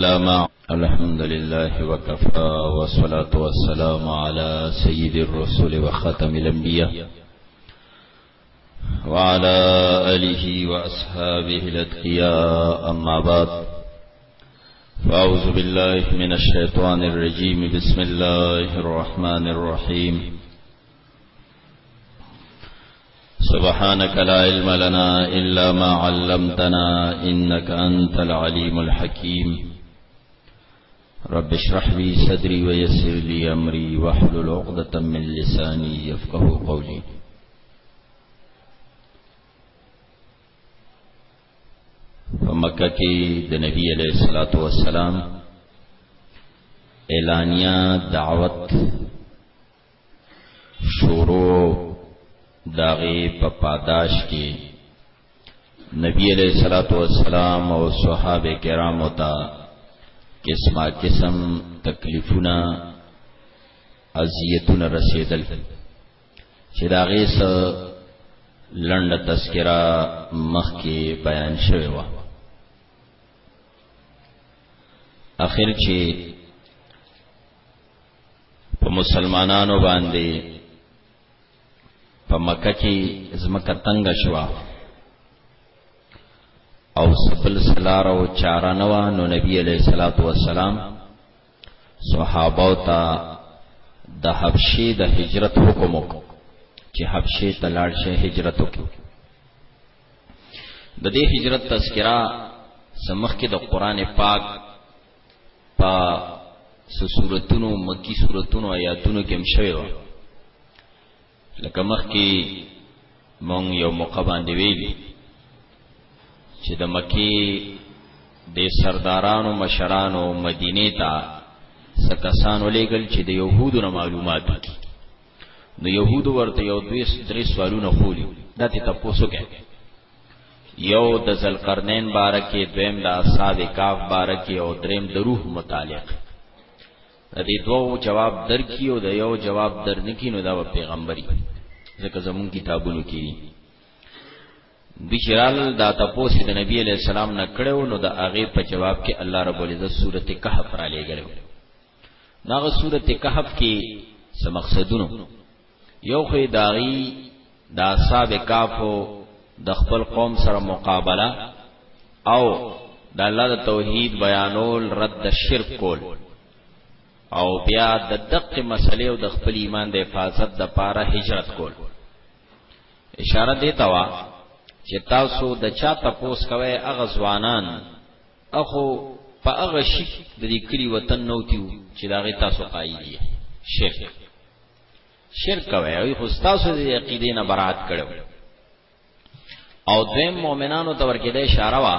السلام الحمد لله وكفى والصلاة والسلام على سيد الرسل وخاتم الأنبياء وعلى آله وأصحابه الأتقياء أما بعد فأعوذ بالله من الشيطان الرجيم بسم الله الرحمن الرحيم سبحانك لا علم لنا إلا ما علمتنا إنك أنت العليم الحكيم رب اشرح لي صدري ويسر لي امري واحلل عقدة من لساني يفقه قولي فمکہ کې د نبی علیہ الصلوۃ والسلام اعلانیا دعوت شروع داغي په پاداش کې نبی علیہ الصلوۃ والسلام او صحابه کرامو ته قسمه قسم تکلیفونه اذیتونه رسیدل چې دا غیس لند تذکرہ مخ کې بیان شوی و اخر چې په مسلمانانو باندې په مکه کې زمکه تنگ شوا او سبل سلار او چاره نوا نو نبی علیہ الصلوۃ والسلام صحابه تا د حبشې د هجرت حکم وکړ چې حبشې ته لاړ شي هجرت وکړي د دې هجرت تذکرہ سمخ کې د قران پاک په سورتونو مکی سورتونو آیاتونو کې هم شوی و لکه مخکې مونږ یو موقع باندې ویلي چې د مکی د سردارانو مشرانو مدینه ته سکسان ولېګل چې د يهودو نه معلومات وکړي نو يهودو ورته یو دوی درې سوالونه خولي دا ته تاسو کې یو د ذلقرنین بارکی دویم د اصحاب کاف بارکی او دریم د روح متعلق د دې دوو جواب درکې او د یو جواب درنکې نو دا پیغمبري ځکه زمون کتابونو کې دي د شرال دا تاسو د نبی علی السلام نه کړو نو د هغه په جواب کې الله رب العزت سورته کهف را لېګلو داغه سورته کهف کې سمقصدونو یو خو داغي د دا اصحاب کافو د خپل قوم سره مقابله او د الله د توحید بیانول رد د شرک کول او بیا د دقه مسلې او د خپل ایمان د حفاظت د پاره هجرت کول اشاره دی توا چې تاسو د چا تپوس کوي اغه ځوانان اخو په اغه شي د دې کلی وطن نوتیو چې داغه تاسو قایدی شرک شرک کوي او خو تاسو دې عقیدې نه برات کړو او دویم مؤمنانو تور کې د اشاره وا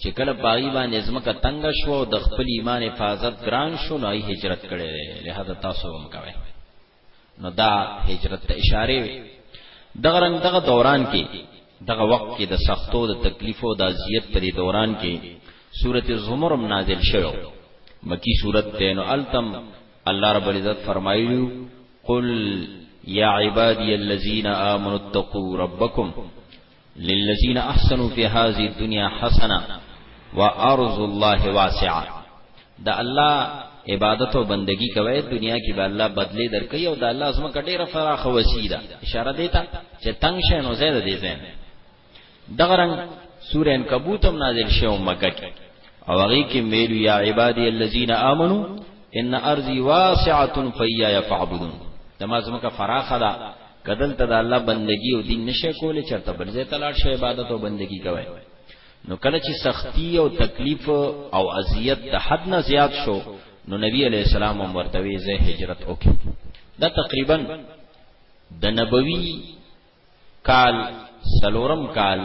چې کله پاغي باندې زمکه تنگ شو او د خپل ایمان حفاظت ګران شو نو هجرت کړي لهدا تاسو هم کوي نو دا هجرت ته اشاره دغه رنگ دغه دوران کې دغه وخت کې د سختو د تکلیفو د اذیت په دوران کې سورته زمر نازل شوه مکی صورت ته نو التم الله رب العزت فرمایلی قل یا عبادی الذین آمنوا اتقوا ربکم للذین احسنوا فی هذه الدنيا حسنه وارض الله واسعه دا الله عبادت او بندگی کوي دنیا کې به الله بدله درکې او دا الله زما کډې رفراخ وسیدا اشاره دیتا چې تنگ شې نو زیاده دي زین دغه رنګ سوره انکبوت هم نازل شوه مکه کې او هغه کې ویلو یا عبادی الذین آمنو ان ارضی واسعه فیا یفعبدون دما زمکه فراخه ده کدل ته د الله بندگی او دین نشه کولې چرته بل ځای تلاش شي عبادت او بندگی کوي نو کله چې سختی او تکلیف او اذیت د حد نه زیات شو نو نبی علی السلام هم ورته وی زه هجرت وکړ دا تقریبا د نبوي کال سلورم کال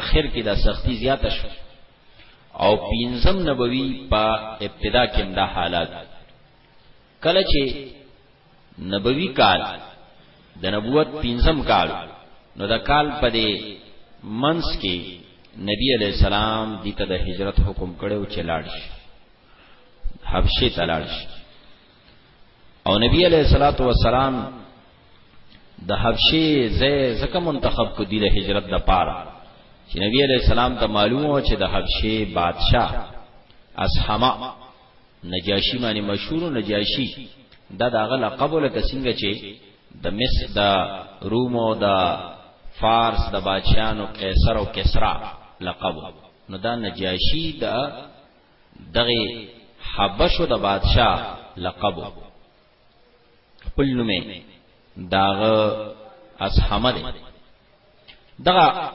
اخر کې دا سختی زیاته شو او پینزم نبوي په ابتدا کې دا حالات کله چې نبوي کال د نبوت پینزم کال نو دا کال په دې منس کې نبی علی السلام د ته د هجرت حکم کړو چې لاړ شي حبشه ته لاړ شي او نبی علیہ الصلوۃ والسلام د حبشي زې زکه منتخب کو دی د هجرت د پاره چې نبی عليه السلام ته معلومه چې د حبشي بادشاه اسحما نجاشی باندې مشهور نجاشی دا داغه لقب ولته څنګه چې د مصر د روم او د فارس د بادشاہانو قیصر او کسرا لقب نو دا نجاشی د دغه حبشو د بادشاہ لقب خپل نومه داغه اصحمه دی دغه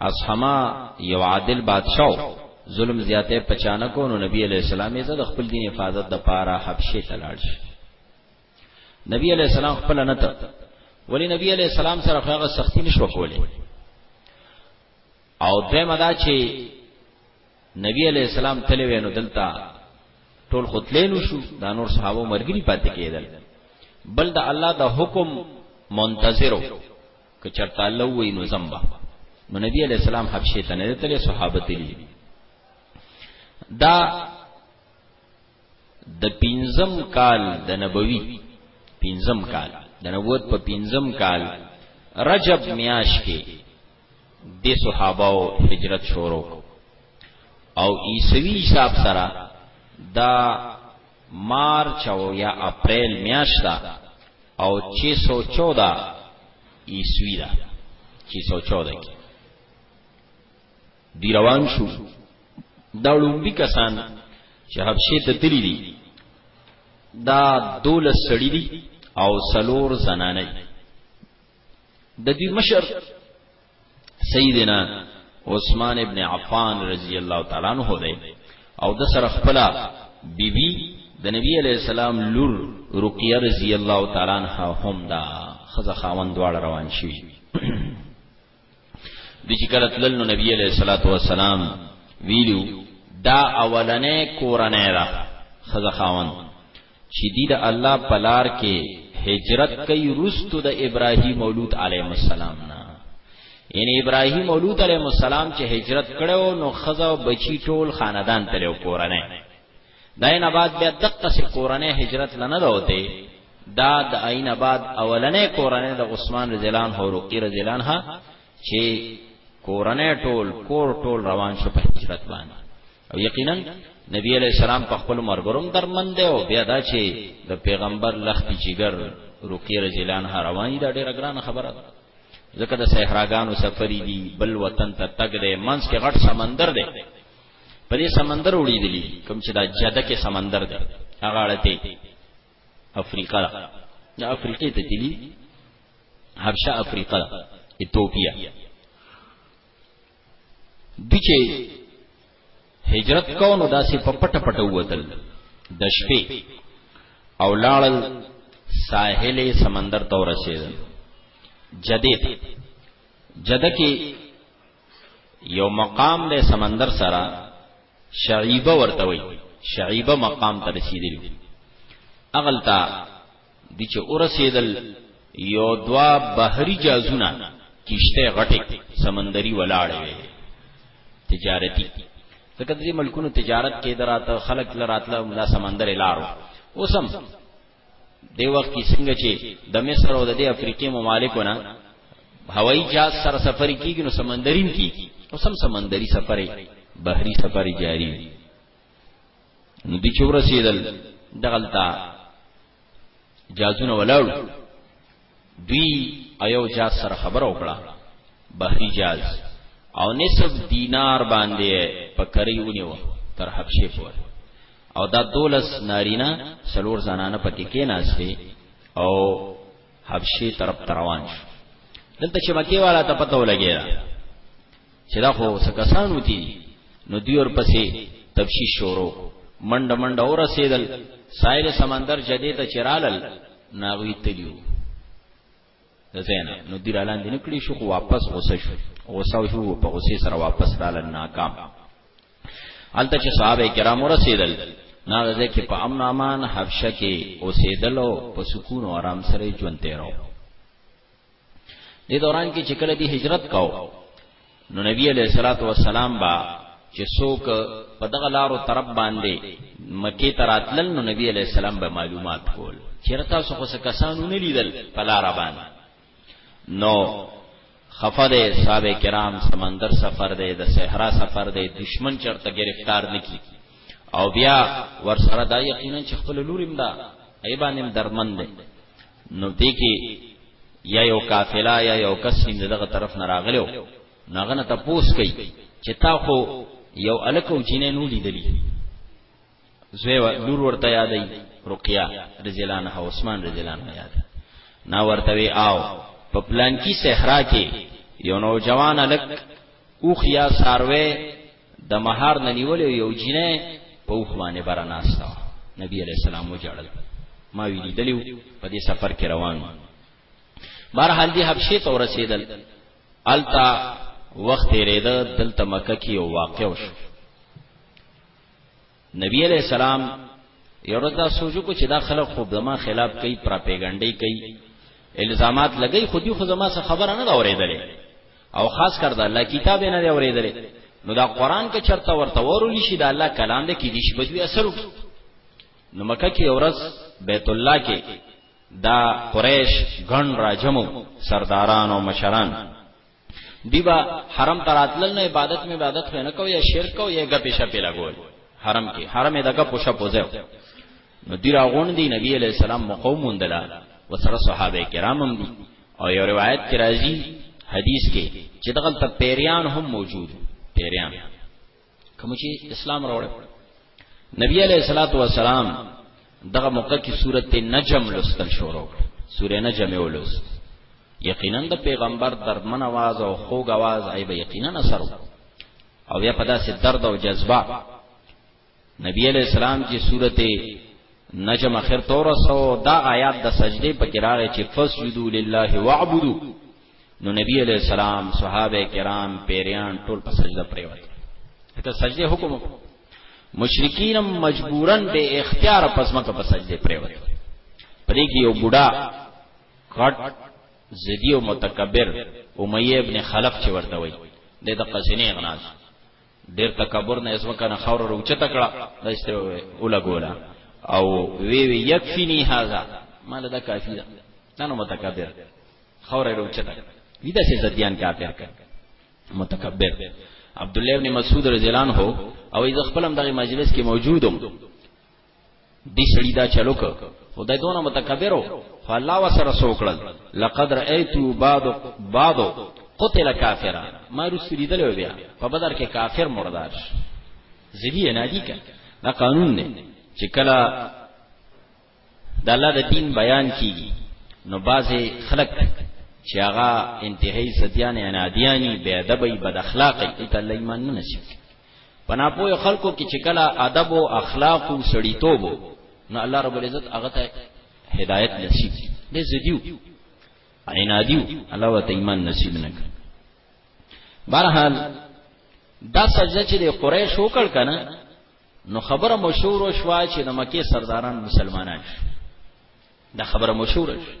اصحمه یو عادل بادشاہ ظلم زیاته پچانه کو نو نبی علیہ السلام یې د خپل دین حفاظت د پاره حبشه ته لاړ شي نبی علیہ السلام خپل نه ته ولی نبی علیہ السلام سره هغه سختی نشو کولی او دویمه دا چې نبی علی السلام تللی وینو دلته ټول خپلینو شو دا نور صحابه مرګري پاتې کېدل بل د الله د حکم منتظرو که چرته الله وې نو زمبا نو نبی علی السلام حبشه ته نه تللی صحابه تللی دا د پینزم کال د نبوي پینزم کال د نبوت په پینزم کال رجب میاش کې دې صحاباو هجرت شروع کړ او عیسوي حساب سره دا مارچ او یا اپریل میاشت ده او 614 عیسوي ده 614 کې دی روان شو دا لومبي کسان چې حبشه ته تللی دي دا دولس سړی دي او سلور زنانه دي د دې مشر سیدنا عثمان ابن عفان رضی الله تعالی عنہ دی او د سره خپل بیبي د نبی علی السلام لور رقیه رضی الله تعالی عنها هم دا خزه خاوند دواړه روان شي د چې کله تلل نو نبی علیہ الصلوۃ والسلام ویلو دا اولنې کورنۍ را خزه خاوند چی دی د الله په لار کی هجرت کوي وروسته د ابراهیم او لوط علیهم السلام نه ان ابراهیم او لوط علیهم السلام چې هجرت کړو نو خزا او بچی ټول خاندان ته له کورنۍ داین آباد بیا دقه سي کورنۍ هجرت لنه دوته دا د عین آباد اولنې کورنۍ د عثمان رضی الله عنه او رقی رضی الله عنها چې کورنۍ ټول کور ټول روان شو په هجرت باندې او یقینا نبی علیہ السلام په خپل مرګروم درمن دی او بیا دا چې د پیغمبر لختی جګر رقیه رضی الله عنها رواني دا ډیره ګرانه خبره ده ځکه د صحراګانو سفرې دي بل وطن ته تګ دی منځ کې غټ سمندر دی په دې سمندر وړېدلی کوم چې دا جده کې سمندر دی هغه اړته افریقا ده د افریقې ته تللی حبشه افریقا ده ایتوپیا دوی چې هجرت کو نو داسې په پټ پټ ووتل د شپې او لاړل ساحل سمندر ته ورسېدل جدې ته جده کې یو مقام له سمندر سره شعیبه ورته وي شعیبه مقام ته رسیدلی اغلتا دي چې ورسېدل یو دوا بحري جازونه کیشته غټه سمندري ولاړې وي تجارتی ځکه دې ملکونو تجارت کې دراته خلک لراتله دا سمندر لارو اوسم دی وخت کې څنګه چې د مصر او د افریقې ممالکو نه هوایی جهاز سره سفر کیږي نو سمندریم کیږي اوسم سمندري سفرې بحري سفرې جاری وي نو دي چې ورسېدل دغلتا جازونه ولاړ دوی ایو جاز سره خبر وکړه بحری جاز او نصف دینار باندې پکري ونیو تر حبشه پور او دا دولس نارینا سلور زنانه پکې کې ناشته او حبشه طرف روان شو دلته چې مکی والا ته پته ولګی چې دا خو څه کسانو دي نو دی ور پسې تفشیش شروع منډه منډه اور رسیدل ساحل سمندر جدی ته چرالل ناغوی تلیو زینا نو دی رالان دي نکړي شو واپس غوسه شو غوسه شو په غوسه سره واپس رالل ناکام الته چې صحابه کرام رسیدل ناغه ځکه په امن امان حبشه کې اوسېدلو په سکون او آرام سره ژوند تیرو دې دوران کې چې کله دی هجرت کاو نو نبی علیہ الصلوۃ والسلام با چې څوک په دغه لارو طرف باندې مکی ته راتلل نو نبی علیہ السلام به معلومات کول چیرته څو خو کسانو نه لیدل په لار باندې نو خفه ده صحابه کرام سمندر سفر ده د صحرا سفر ده دشمن چرته گرفتار نکی او بیا ور سره دا یقینا چې خپل لوریم دا ایبانم درمن ده نو دې کې یا یو قافله یا یو کس چې دغه طرف نه راغلو ناغه نه تاسو کوي چې تا خو یو الکو جنې نو لیدلی زوی لور ورته یادې رقیه رضی الله عنها عثمان رضی الله عنها یاد نا ورته وی آو په پلان کې صحرا کې یو نوجوان الک اوخ یا ساروی د مهار نه نیولې یو جینې په اوخ باندې برناستا نبی علی السلام وجړل ما ویلی دلیو په دې سفر کې روان بهرحال دی حبشه ته ورسېدل التا وخت ریده دلته مکه کې یو واقع وشو نبی علیہ السلام یو ورځ دا سوچ وکړ چې دا خلک خو زما خلاف کوي پراپګانډي کوي الزامات لګي خو دې خو زما څخه خبره نه دا اورېدلې او خاص کر دا الله کتاب نه دی اورېدلې نو دا قران کې چرته ورته ورول شي دا الله کلام دې کې دې شي بجوي اثر وکړي نو مکه کې اورز بیت الله کې دا قریش غن راجمو سرداران او مشران دی با حرم ته راتلل نه عبادت می عبادت نه کو یا شرک او یا غپې شپې لګول حرم کې حرم یې دغه پوشه پوزه نو دی راغون دی نبی علی السلام مقوم مندلا وسره صحابه کرام هم دي او یو روایت کې راځي حدیث کې چې دغه ته پیریان هم موجود پیریان کوم چې اسلام راوړ نبی علیہ الصلوۃ والسلام دغه موقع کې سورته نجم لوستل شروع کړ سورې نجم یو لوست یقینا د پیغمبر درمن आवाज او خوږ आवाज ایبه یقینا اثر او بیا په داسې درد او جذبه نبی علیہ السلام چې سورته نجم اخر تور سو دا آیات د سجده په کې راغی چې فسجدوا لله واعبدوا نو نبی علیہ السلام صحابه کرام پیریان ټول په سجده پریوت ته سجده حکم مشرکین مجبورا به اختیار پسمه په سجده پریوت پرې کې یو بوډا کټ زدی او متکبر امیه ابن خلف چې ورته وای د د قزنه غناز ډیر تکبر نه اسمه کنه خور روچته کړه د استه اوله ګولا او وی وی یکفینی هاذا مال دا کافی ده نو متکبر خوره روچته وی دا سه زديان کافر کړ متکبر عبد الله ابن مسعود رضی الله عنه او ایز خپلم دغه مجلس کې موجودم دې سړی دا چلو ک خدای دونه متکبرو فالله وسره سوکړل لقد رأيتو بعض بعض قتل کافرا ما رسول دل بیا په بدر کې کافر مردار زدی نه دی ک دا قانون نه چې کله د الله د دین بیان کیږي نو بازه خلق چې هغه انتهایی سدیان انادیانی بے ادبی بد اخلاقی ایت الله ایمان نه نصیب پنا پوی خلکو کې چې کله ادب او اخلاق او سړیتوب نو الله رب العزت هغه ته هدایت نصیب دې زدیو انادیو الله وت ایمان نصیب نه کړ بهرحال دا سجده چې قریش وکړ کنه نو خبره مشهور او شوا چې د مکه سرداران مسلمانان شي دا خبره مشهور شي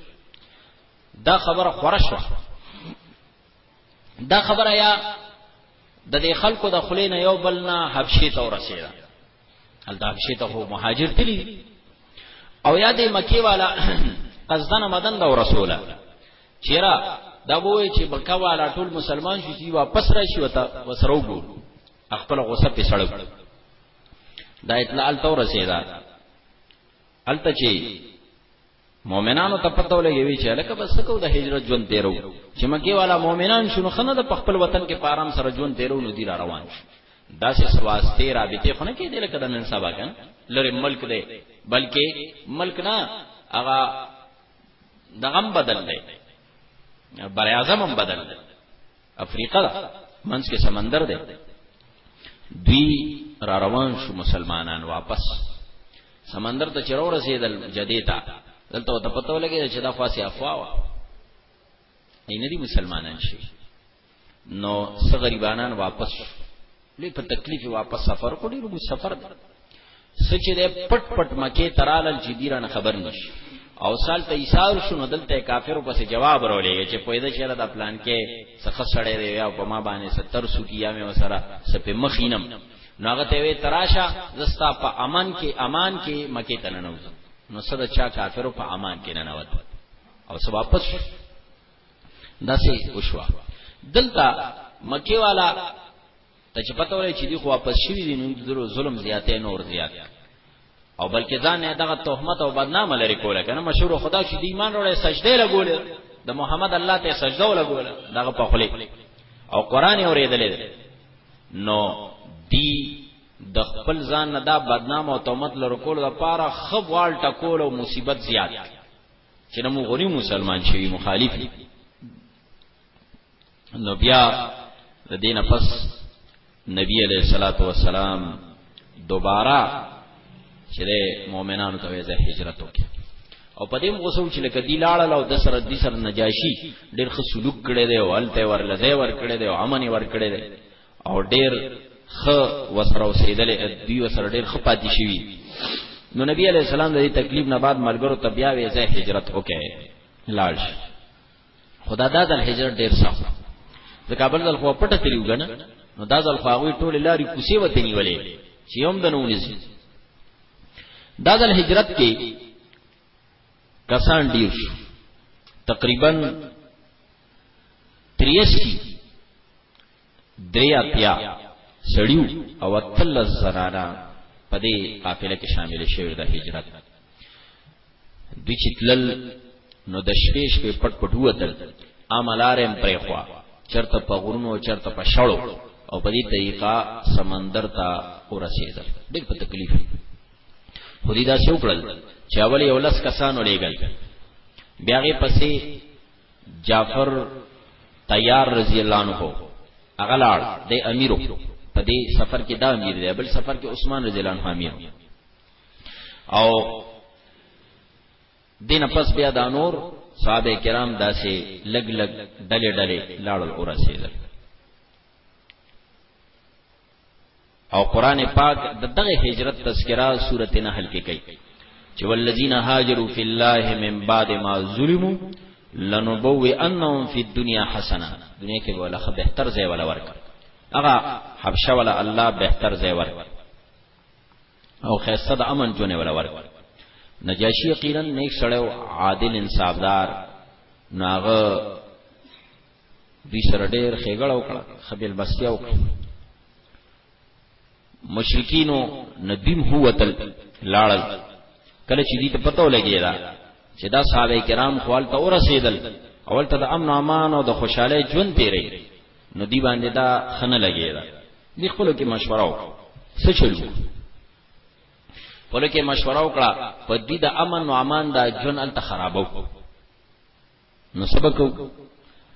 دا خبره خوره شو دا خبره یا د دې خلکو د خلې نه یو بل نه حبشي ته ورسېده هل دا حبشي ته خو مهاجر تللی او یا د مکی والا قصدن مدن دا رسوله چیرې دا وای چې مکه والا ټول مسلمان شي واپس راشي وته وسرو ګورو خپل غوسه په سړو دا اطلاع الته ورسېدا الته چې مؤمنانو ته پته ولګي چې لکه بس کو د هجرت ژوند تیرو چې مکه والا مؤمنان شنو خنه د خپل وطن کې پارام سره ژوند تیرو نو دی را روان شي دا سه سواسته رابطه خونه کې دی لکه د نن سبا کن لری ملک دی بلکې ملک نه هغه دغم بدل دی بر اعظم بدل دی افریقا ده منځ کې سمندر ده دوی را روان شو مسلمانان واپس سمندر ته چرور رسیدل جدیتا دلته ته پته ولګی چې دا خاصه افوا و نه دي مسلمانان شي نو څه غریبانان واپس شو لې په تکلیف واپس سفر کو ډیر وګ سفر سچ دې پټ پټ مکه ترالل چې دیران خبر نش او سال ته ایثار شنو دلته کافر پس جواب راولې چې په دې شهر د پلان کې څخه سړې دی یا په ما باندې 70 سو کیا مې وسره سپه مخینم ناغه ته وی تراشه زستا په امان کې امان کې مکه تننو نو سره چا کافر په امان کې نه نوت او سبا پس داسې وشوه دلته مکی والا ته چې پته ولې چې دی خو واپس شوی دی نو درو ظلم زیاتې نور زیات او بلکې ځان نه دغه تهمت او بدنامه لري کوله کنه مشهور خدا چې دی ایمان وروړي سجده لګولې د محمد الله ته سجده ولګوله دغه په خله او قران اورېدلې نو دی د خپل ځان نه دا بدنام او تهمت لرکول لپاره خو وال ټکول او مصیبت زیات چې نو غوري مسلمان شوی مخالف نو بیا د دینه پس نبی علیہ الصلوۃ والسلام دوباره چې مؤمنانو ته وځه هجرت وکړي او په دې موسو چې لکه دی لاړل او د سره د سره نجاشي ډېر ښه سلوک کړي دی او الته ورلځه ور کړي دی او امن ور کړي دی او ډیر خ وسره اوسېدل دوی وسره ډیر خ پاتې شوی نو نبی علی السلام د تکلیف نه بعد ملګرو ته بیا وې زه هجرت وکړ لاړ خدا دا د هجرت ډیر سخت ځکه بل ځل خو پټه تریو غنه نو دا ځل خو هغه ټول لاري کوسي وته نیولې چې هم د نونیز دا ځل هجرت کې کسان ډیر شو تقریبا تریشی دریا تیا سړیو او تل زنانا په دې قافله کې شامل شوی د هجرت د چتلل نو د شپې شپې پټ پټ وتل عملارم پرې خوا چرته په غرونو چرته په شړو او په دې طریقه سمندر ته ورسېدل ډېر په تکلیف خو دې دا شو کړل چې اول یو لس کسانو لېګل بیا غي پسې جعفر تیار رضی الله عنه هغه لاړ د امیرو په دې سفر کې دا امیر دی بل سفر کې عثمان رضی الله عنه امیر او دین پس بیا دا نور صحابه کرام داسې لګ لګ ډلې ډلې لاړل اورسېدل او قران پاک د دغه هجرت تذکرہ سورته نحل کې کوي چې والذین هاجروا فی الله من بعد ما ظلموا لنبوئ انهم فی الدنیا حسنه دنیا کې ولا خو بهتر ځای ولا ورک هغه حبشه ولا الله بهتر ځای ورک او خیسته د امن جونه ولا ورک نجاشی یقینا نیک سړی او عادل انصافدار ناغه دوی سره ډېر خېګړه وکړه خبل بسیا وکړه مشرکینو ندیم هوتل لاړل کله چې دې ته پته ولګی دا چې دا صحابه کرام خوال ته ورسېدل اول ته د امن او امان او د خوشاله ژوند تیرې نو دی باندې دا خنه لګی دا دې خپل کې مشوره وکړه څه چلو خپل کې مشوره وکړه په دې د امن او امان دا ژوند الته خرابو نو سبکو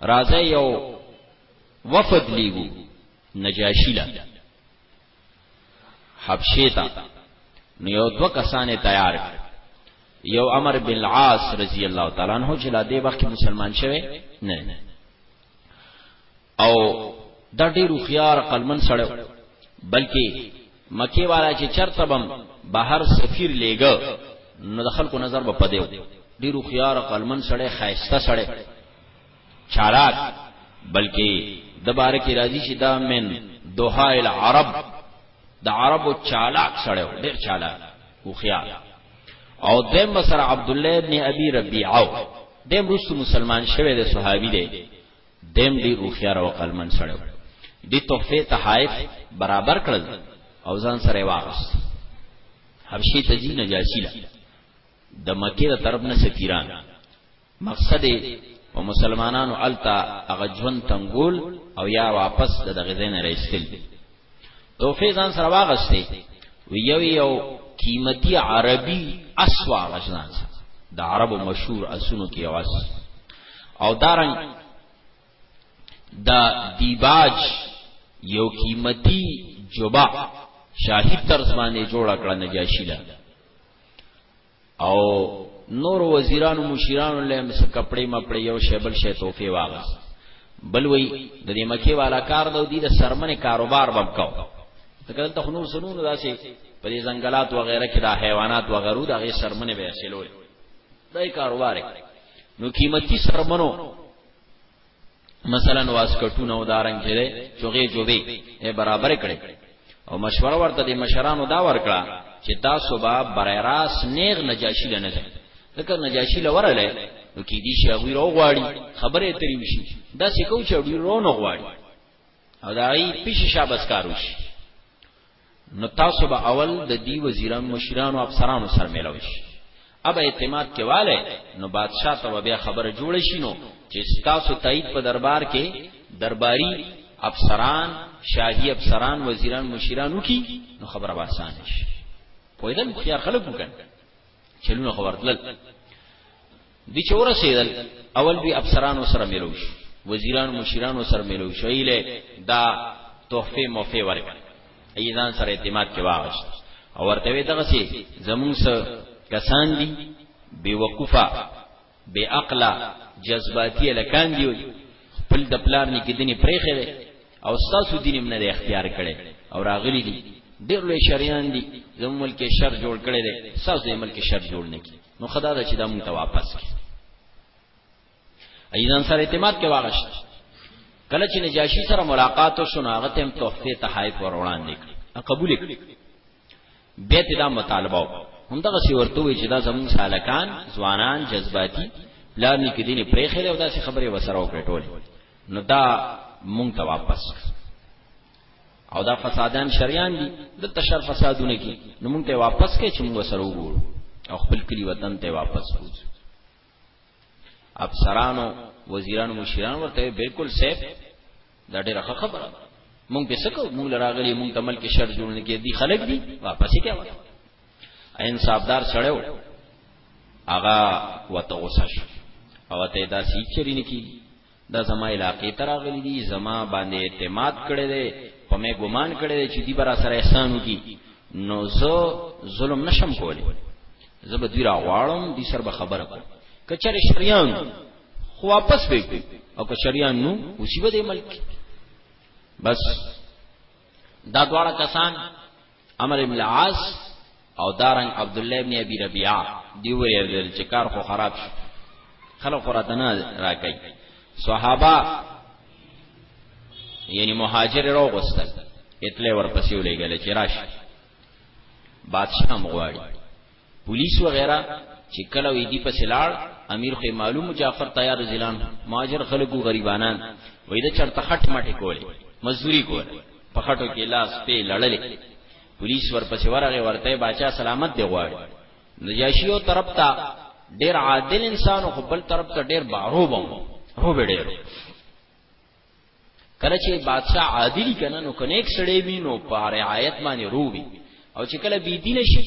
راځي یو وفد لیګو نجاشی لا حبشه تا نو یو دو کسانې تیار یو امر بن العاص رضی الله تعالی عنہ چې لا دې وخت مسلمان شوه نه او دا ډیر خيار قلمن سره بلکې مکی والا چې چرته بم بهر سفیر لېګا نو د خلکو نظر به پدیو ډیر خيار قلمن سره خایسته سره چالاک بلکې د بارک راضی چې دا من دوها العرب د عربو چالاک سره ډیر چالاک او خيار او دیم سره عبد الله ابن ابي ربيعه دیم رسو مسلمان شوه د صحابي دی دیم ډیر هوښیار او عقلمن سړی و. دې تحفې تحائف برابر کړل او ځان سره یې واغوست. حبشې ته ځي نجاشي له د مکې د طرف نه سفیران. مقصد یې په مسلمانانو هلته هغه ژوند تنګول او یا واپس د دغه ځای نه را ایستل دي. توفی ځان سره واغسته یو یو قیمتي عربي اسوا غشنان د عربو مشهور اسونو کې واس او دارنګ دا دیباج یو قیمتي جوبا شاهي ترزمانه جوړ کړه نجاشی له او نور وزیرانو مشیرانو له مس کپڑے مپړې یو شیبل شی توفی واغس بل وی د دې مکی والا کار د دې د سرمنې کاروبار بم کاو تکل ته نور سنونو داسې په دې ځنګلات و غیره کې د حیوانات و غیرو دغه سرمنې به حاصلول دای کاروبار نو قیمتي سرمنو مثلا واسکټونه او دارنګ کړي چوغې جوبې یې برابر کړي او مشوره ورته د مشرانو دا ورکړه چې تاسو به برای راس نیغ نجاشی لنه ځي ځکه نجاشی لورله نو کې دي شي هغه رو غواړي خبره ترې وشي دا څه کو چې ډیر رو نه غواړي او دا یې پیش شابس کاروشي نو تاسو به اول د دی وزیران مشرانو افسرانو سره ملاوي شي اب اعتماد کې والے نو بادشاہ ته بیا خبره جوړ شي نو چې تاسو تایید په دربار کې درباری افسران شاهي افسران وزیران مشرانو کی نو خبره آسان شي پویدل خو خلک وکړ چلونه خبرتل دی چې ورسېدل اول به افسرانو سره ملو شو وزیران مشیرانو سره ملو شو ایله دا تحفه موفه ورک ایزان سره اعتماد کې واغشت او ورته وی دغه سي زمون سره کسان دي بي وقفه بي عقل جذباتي لکان دي خپل د پلار نه کېدنی پرېخه ده او تاسو دین نه اختیار کړي او راغلي دي ډېر لوی شریان دي زموږ ملک شر جوړ کړي دي تاسو یې ملک شر جوړ نه کړي نو خدا دا چې دا مونږ ته واپس کی ایزان سره اعتماد کې واغشت کله چې نجاشی سره ملاقات وشو هغه ته هم تحفه تحائف ور وړاندې کړ قبول کړ بیت دا مطالبه هم دغه سی ورته وی چې دا زمون سالکان ځوانان جذباتي لار نه کې دینه پرې خره او دا سی خبره وسره وکړه ټول نو دا مونږ ته واپس کړ او دا فسادان شریان دي د تشر فسادونه کی نو مونږ ته واپس کې چې مونږ سره وګورو او خپل کلی وطن ته واپس وځو افسرانو وزیرانو مشران ورته بالکل سیف دا ډیره خبره مونږ به سکو مونږ لراغلی مونږ تمل کې شر جوړ نه کې دي خلک دي واپس کې وایي انصافدار سړیو هغه وته غوسه شو او ته دا سې چرینه کی دا زما علاقې ته راغلي دي زما باندې اعتماد کړی دی په مې ګمان کړی دی چې دی برا سره احسان وکړي نو زه ظلم نشم کولی زه به دوی راغواړم دي سر به خبره کوم که چېرې شریان خو واپس وکړي او که شریان نو اوسې به دې ملک بس دا دواړه کسان عمرو ابن العاص او دارنګ عبد الله ابن ابي ربيعه دی ویل چې کار خو خراب شو خلک خو راته نه راکړي صحابه یعنی مهاجر راو غوستل اتلې ورپسې ولېګل چې راشي بادشاہ مغواړي پولیس وغیره چې کله وې دی پسې لاړ امیر خو معلوم جعفر تیار زلان ماجر خلکو غریبانان وې د چرته خټ مټه کولې مزدوري کوله په خټو کې لاس په لړلې پولیس ورپسې ورغه ورته بچا سلامت دی غواړي نجاشی او طرف ته ډیر عادل انسان او خپل طرف ته ډیر باروبم هو به ډیر کله چې بادشاہ عادلی کنه نو کنيک سړی وي نو په رعایت باندې روبي او چې کله بی دین شي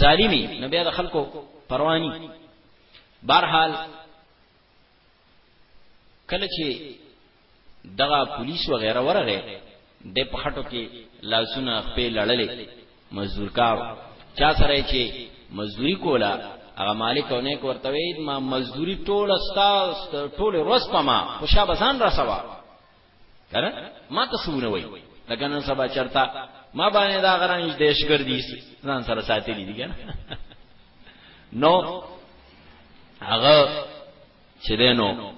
ظالمی نو بیا د خلکو پروانی بهرحال کله چې دغه پولیس وغیرہ ورغه د پخټو کې لاسونه خپل لړلې مزدورکارو چا سره چې مزدوری کوله هغه مالک او نیک ورته وید ما مزدوری ټول استا ټول روز پما خوشا بسان را سوا کنه ما ته سونه وای لکه نن سبا چرتا ما باندې دا غران دیش کړ دي ځان سره ساتلی دي کنه نو هغه چې دینو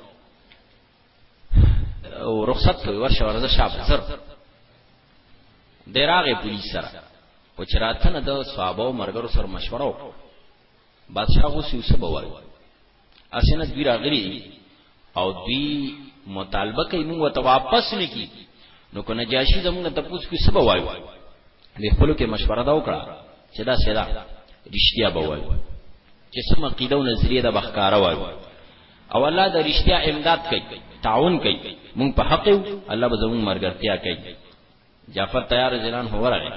او رخصت کوي ورشه ورځه شابه زر ډیراغه پولیس سره او چراتنه د صحابه او مرګرو سره مشوره وکړه بادشاہ غو سی وسه بوای اسنه دوی راغلی او دوی مطالبه کوي موږ ته واپس نکی نو کو نجاشی زموږ ته پوښتنه کوي سبا وایو د خپل کې مشوره دا وکړه چې دا سیدا رښتیا بوای چې سم عقیده او نظریه د بخکاره وایو او الله د رښتیا امداد کوي تعاون کوي مونږ په حق یو الله به زموږ مرګرتیا کوي جعفر تیار زلان هو راغی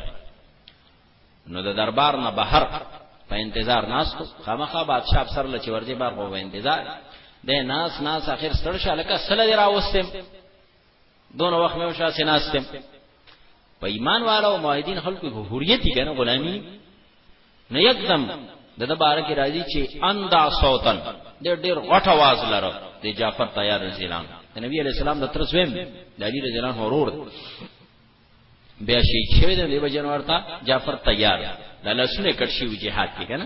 نو د دربار نه بهر په انتظار ناس کو خامخا بادشاہ افسر لچ ورځي بار په انتظار د ناس ناس اخر ستړ شاله کا سل دی راوستم دون وخت مې شاه سيناستم په ایمان والو او موحدین خلکو په حریت کې نه غلامی نه یکدم د د بار کې راځي چې اندا صوتن د ډېر غټ आवाज لره د جعفر تیار رضی الله د نبی علی السلام د تر سویم د علی رضی الله ورور بیا شي چې د دیو جنور ته جعفر تیار د لسونه کټ شي جهاد کې کنه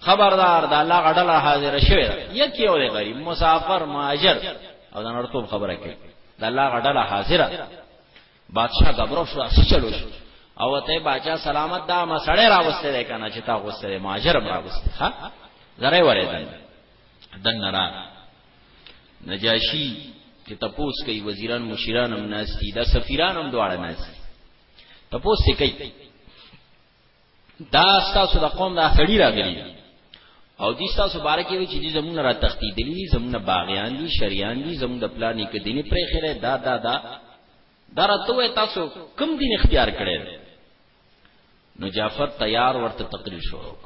خبردار د الله غډل حاضر شوی یک یو دی غریب مسافر مهاجر او د نړتوب خبره کوي د الله غډل حاضر بادشاہ غبرو شو اسی چلو شو او ته بادشاہ سلامت دا مسړې راوسته دی کنه چې تا غوسته مهاجر راوسته ها زره ورې دن دن را نجاشی چې تپوس کوي وزیران مشیران هم ناشتي دا سفیران هم دواړه ناشتي تپوس کوي دا ستاسو د قوم دا سړی راغلی او دي ستاسو باره کې وی چې دي زمونږ را تختیدلی زمونږ باغیان دي شریان دي زمونږ د پلان کې دیني پرې خره دا دا دا دا راته تاسو کم دین اختیار کړی نو جعفر تیار ورته تقریر شروع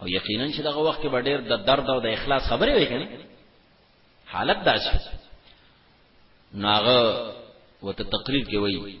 او یقینا چې دغه وخت کې به ډېر د درد او د اخلاص خبرې وې کنه حالت داسې ناغه وته تقریر کې وایي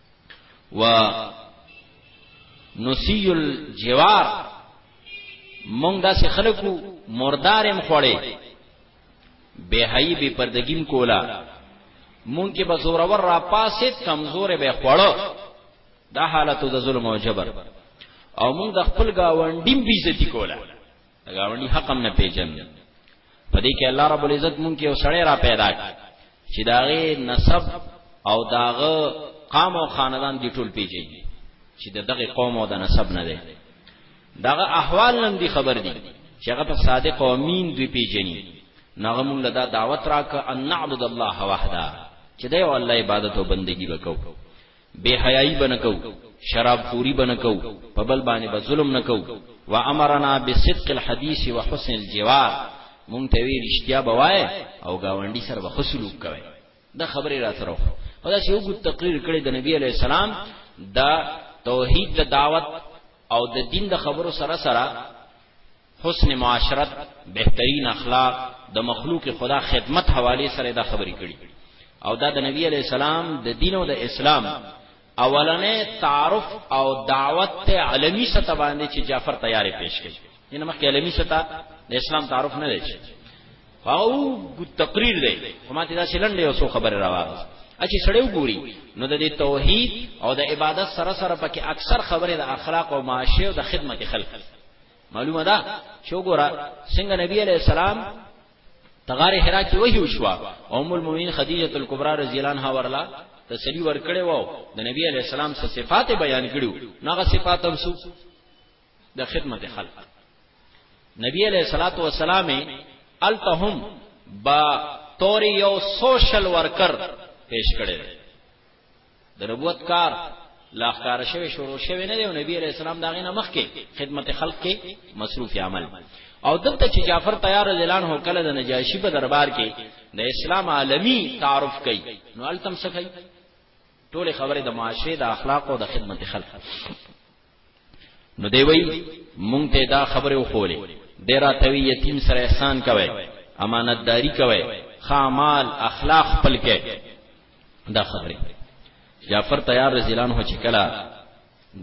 و نسی الجوار مونږ داسې خلکو مردارم خوړې به حی به پردګیم کولا مونږ کې به زور ور را پاسې کمزور به خوړو دا حالت د ظلم او جبر او مونږ د خپل گاونډیم بیزتی کولا د گاونډي حق هم نه پیژني په دې کې الله رب العزت مونږ کې یو سړی را پیدا کړ چې داغه نسب او داغه قام او خاندان دی ټول پیژني چې د دغه قوم او د نسب نه دی دغه احوال نن دی خبر دی چې هغه په صادق او امین دوی پیژني نغه مونږ له دا دعوت راک ان نعبد الله وحده چې دی او الله عبادت او بندگی وکاو بے حیائی به نکو شراب خوری به نکو په بل باندې به ظلم نکو و امرنا بصدق الحديث وحسن الجوار مونږ ته وی رښتیا بوای او گاونډي سره به خسلوک کوي دا خبره را سره او دا چې یو تقریر کړی د نبی علی السلام دا توحید د دعوت او د دین د خبرو سره سره حسن معاشرت بهترین اخلاق د مخلوق خدا خدمت حواله سره دا خبرې کړي او دا د نبی علی السلام د دین او د اسلام اولنې تعارف او دعوت ته عالمی سطح باندې چې جعفر تیارې پیش کړي ینه مخکې عالمی سطح د اسلام تعارف نه دی او تقریر دی خو ماته دا شلنډې اوسو خبره راوړه اچي سړیو ګوري نو د دې توحید او د عبادت سره سره پکې اکثر خبره د اخلاق او معاشره او د خدمت خلک معلومه ده چې وګوره څنګه نبی علی السلام تغار حرا کې وحی وشو او ام المؤمنین خدیجه الکبرى رضی الله عنها ورلا تسلی ورکړې وو د نبی علی السلام څخه صفات بیان کړو ناغه صفات هم سو د خدمت خلق نبی علیہ الصلوۃ والسلام التهم با تور یو سوشل ورکر پیش کړي د نبوت کار لا ښکار شوی شروع شوی نه دی او نبی علیہ السلام داغه نه مخ کې خدمت خلق کې مصروف عمل او دلته چې جعفر طیار اعلان هو کله د نجاشی په دربار کې د اسلام عالمی تعارف کوي نو التم سکی ټول خبره د معاشره د اخلاق او د خدمت خلق نو دی وی مونږ ته دا خبره وخولې ډیر اتوی یتیم سره احسان کوي امانتداری کوي خامال اخلاق خپل کې دا خبره جعفر تیار رضی الله عنه چې کلا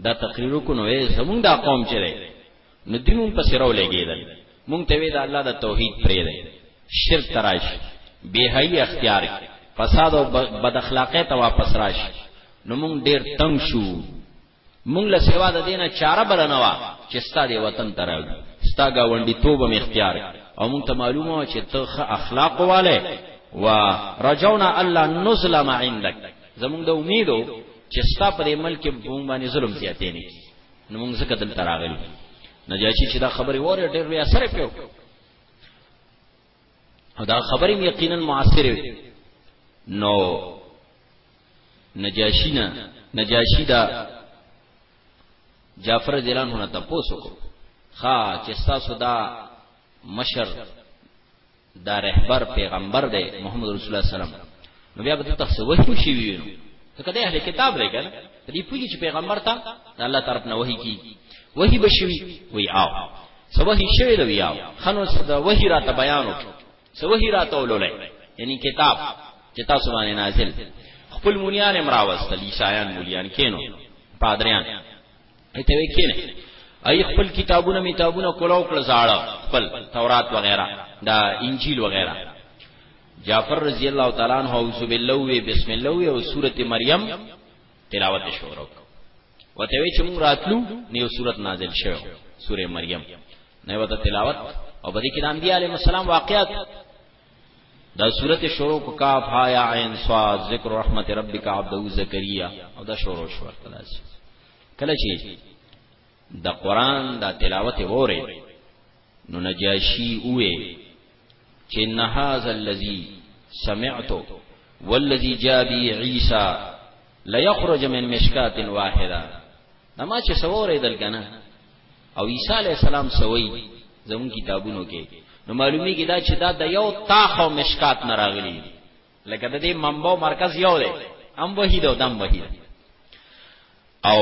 دا تقریر کو نو زمونږ دا قوم چره نو دینو په سره ولګیدل مونږ ته وی دا الله دا توحید پرې دی شرک تراش بهایي اختیار فساد او بد اخلاقه ته واپس راشي نو مونږ ډیر تنگ شو مونږ له سیوا د دینه چاره بل نه وا چې ستا دی وطن ته راوړي ستا گاونډي توبه می اختیار او مونږ ته معلومه و چې ته ښه اخلاق والے و رجونا الله نظلم عندك زمونږ د امیدو چې ستا په ملک کې بوم باندې ظلم زیاتې نه کی نو مونږ زکه دلته راغلي نجاشي چې دا خبره وره ډېر وی اثر پیو او دا خبرې یقینا معاصره وي نو نجاشی نه نجاشی دا جعفر جلان هونه تاسو کو خا چې تاسو دا مشر دا رهبر پیغمبر دی محمد رسول الله سلام نو بیا به ته تاسو وحی شي وینو ځکه د اهل کتاب دی کنه دې پوهیږي چې پیغمبر ته د الله طرف نه وحی کی وحی بشوي وی آو سوهی شوی د ویاو خنو صدا وحی را ته بیان وکړه سوهی را ته ولولای یعنی کتاب چې تاسو باندې نازل خپل مونیان امراوستل عیسایان مولیان کینو پادریان ایته وی کینه ای خپل کتابونه میتابونه کولاو کړ زاړه خپل تورات وغیرہ دا انجیل وغیرہ جعفر رضی الله تعالی عنہ اعوذ بالله وی بسم الله وی او سورته مریم تلاوت شروع وکړه وته وی چې موږ راتلو نیو سورته نازل شوه سوره مریم نه وته تلاوت او بری کې نام دی علی السلام واقعات دا سورته شروع کو کاف ها یا عین صاد ذکر رحمت ربک عبد زکریا او دا شروع شو خلاص کله چې د قران دا تلاوت وره نو نجاشی اوه چې ان هاذا الذي سمعت والذي جاء به عيسى لا يخرج من مشکات واحده نما چې سوورې دل کنه او عيسى عليه السلام سوي زمون کتابونو کې نو معلومی کې دا چې دا د یو تاخ او مشکات نه راغلي لکه د دې منبع مرکز یو دی ام وحید او دم وحید او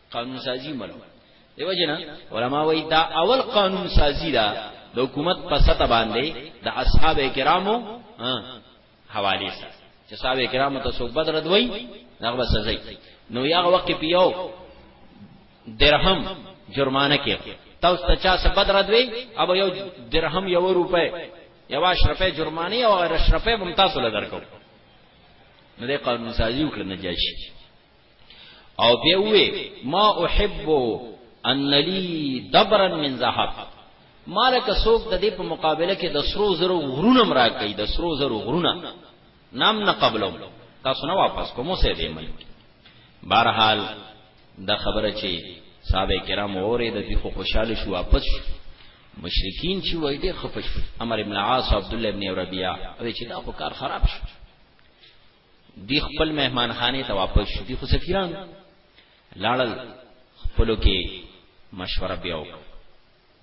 قانون سازی ملو دیو جنا علما وای دا اول قانون سازی دا د حکومت په سطح باندې د اصحاب کرامو حواله سره چې صاحب کرامو ته څوک بدر دوی هغه سزا نو یاغه وخت پیو درهم جرمانه کې تاسو ته چا څه بدر دوی اب یو درهم یو روپے یو اشرفه جرمانه او غیر اشرفه ممتاز لدرکو نو د قانون سازی وکړه نجاشي او بیا وې ما احب ان لي دبرا من ذهب مالک سوق د دې په مقابله کې د سرو زرو غرونه مرا کوي د سرو زرو غرونه نام نه قبلو تاسو نه واپس کومو سه دې ملک بهرحال دا خبره چې صاحب کرام اورې د دې خو خوشاله شو واپس شو مشرکین چې وای ډېر خفش امر ابن عاص عبد الله ابن ربيعه او چې دا خو کار خراب شو دی خپل مهمان خانه ته واپس شو دی خو سفیران لاړل خپلو کې مشوره بیا وکړه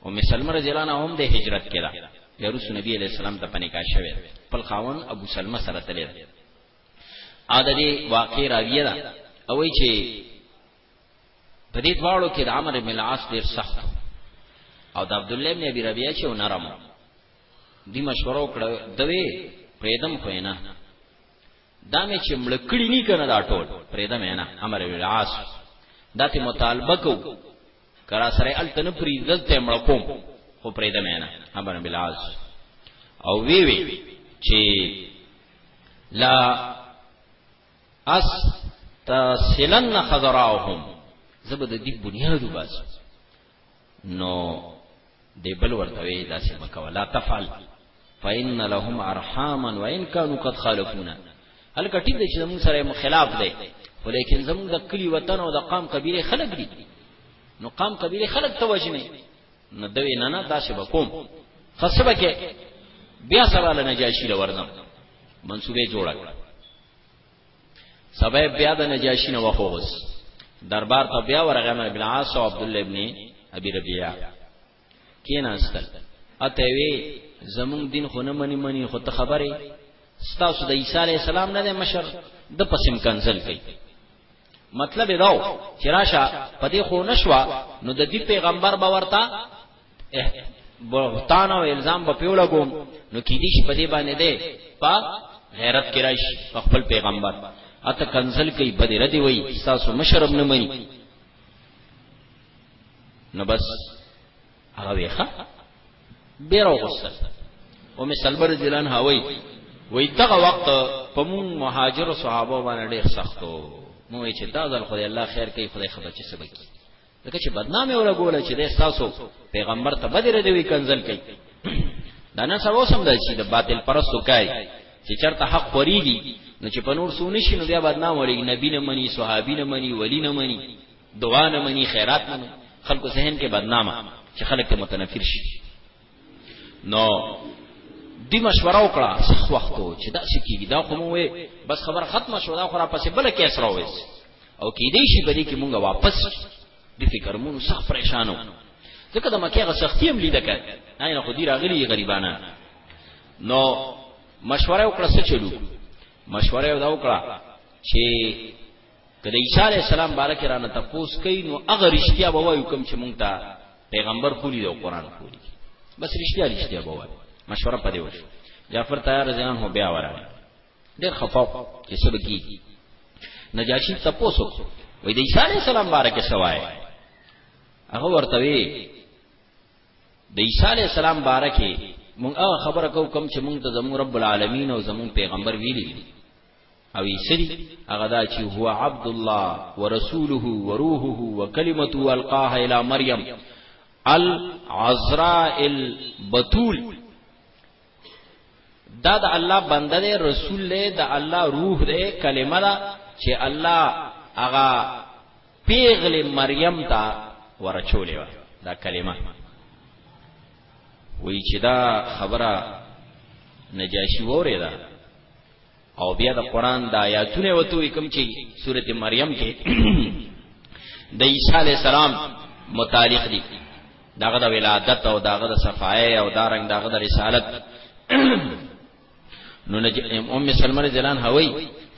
او مسلمه رضی الله عنها هم د هجرت کړه یا رسول نبی علیہ السلام ته پنیکا شوه خپل خاون ابو سلمہ سره تلل ا د دې واقع راویه ده او چې په دې دواړو کې د عمرو بن العاص ډیر سخت او د عبد الله بن ابي ربيعه چې نرم دی مشوره وکړه دوی پریدم خو نه دا مې چې مړکړی نه کنه دا ټول پریدم نه عمر بن العاص دته مطالبه کو کرا سره ال تن پری دلته مړکوم خو پریدم نه عمر بن العاص او وی وی چې لا اس تسلن خضراهم زبد دی بنیاد باز نو دی بل ورته وی داسې مکو لا تفعل فإن لهم ارحاما وان كانوا قد خالفونا هل کټی د چې زمون سره مخالف دی ولیکن زمون د کلی وطن او د قام قبیله خلق دي نو قام قبیله خلق ته وجنه نه دوی نه نه داسې بکوم خصبه کې بیا سره له نجاشی لورنم منصوبه جوړه کړه سبا بیا د نجاشی نه وخوغس دربار ته بیا ورغه عمرو بن عاص او عبد الله ابن ابي ربيعه کیناستل اته وی زمون دین خو نه منی منی خو ته خبره ستاسو د عیسی علی السلام نه مشر د پسم کنزل کوي مطلب یې داو چې راشه په دې خو نشوا نو د دې پیغمبر به ورته بهتان او الزام به پیولا کوم نو کې دې په دې باندې ده په غیرت کې راشي په خپل پیغمبر اته کنزل کوي بدې ردی وای تاسو مشرب نه مني نو بس هغه ویخه بیره غسل او می سلبر جلان هاوی وی دغه وخت په مون مهاجر صحابه باندې ډیر سختو مو چې دا ځل خدای الله خیر کوي خدای خبر چې سبا کی دغه چې بدنامه ولا ګوله چې د تاسو پیغمبر ته بدر دی وی کنزل کوي دا نه سره اوسم دی چې د باطل پرستو کوي چې چرته حق خوريږي نو چې په نور سونه شي نو بیا بدنام وري نبی نه مني صحابي نه مني ولی نه مني دعا نه مني خیرات نه مني خلکو ذهن کې بدنامه چې خلک ته متنفر شي نو دی مشوره وکړه صح وختو چې دا څه کیږي دا خو مو بس خبر ختمه شو دا خو را پسې بل کیس راوېس او کې دې شي بری کې مونږه واپس د فکر مونږ صح پریشانو ځکه د مکه غسختی هم لیده کړ نه خو دی راغلی غریبانه نو مشوره وکړه څه چلو مشوره یو دا وکړه چې که د عیسی علیه السلام باره کې رانه تپوس کوي نو هغه رښتیا به وایو کوم چې مونږ ته پیغمبر خولي دی او قرآن خولي بس رښتیا رښتیا به وایو مشوره په دې وشو جعفر تیار ځان هو بیا ورغی ډېر خفا چې څه به کیږي نجاشي تپوس وکړو وای د عیسی علیه السلام باره کې سوای هغه ورته وی د عیسی علیه السلام باره کې مونږ هغه خبره کو کوم چې مونږ ته زموږ رب العالمین او زموږ پیغمبر ویلي او یې سری هغه دا چې هو عبد الله ورسوله وروحه وکلمته القاها الى مریم العذراء البتول دا د الله بنده دی رسول دی د الله روح دی کلمه ده چې الله هغه پیغله مریم ته ورچولې و دا کلمه وی چې دا خبره نجاشی وره ده او بیا د قران د آیاتونه وته کوم چې سورته مریم کې د عیسی علی السلام متعلق دي داغه د ولادت او داغه د صفای او دارنګ داغه د رسالت نو نج ام سلمہ رضی الله عنها وای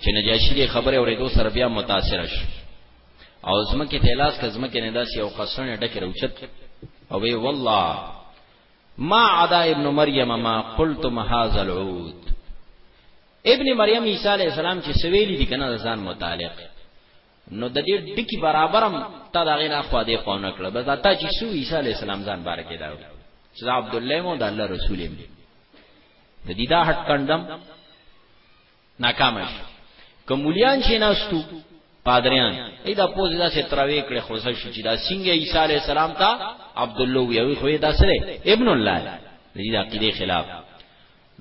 چې نجاشی دې خبره اورېدو سره بیا متاثر شو او زمکه ته لاس کزمکه نه داسي او قصونه ډکه روچت او وی والله ما عدا ابن مریم ما قلتم هذا العود ابن مریم عیسی علی السلام چې سویلی دي کنه ځان متعلق نو د دې ډکی برابرم تا دا غینا خو دې خو نه کړ بس دا تا چې سو عیسی علی السلام ځان بار کې دا چې عبد الله مو د الله رسول دی د دې دا حق کندم ناکام شي کومولیان چې ناستو پادریان ای دا پوز دا سه تراوی کړه خو سه شو چې دا سنگ عیسی علی السلام تا عبد الله وی خو دا سره ابن الله دی دا عقیده خلاف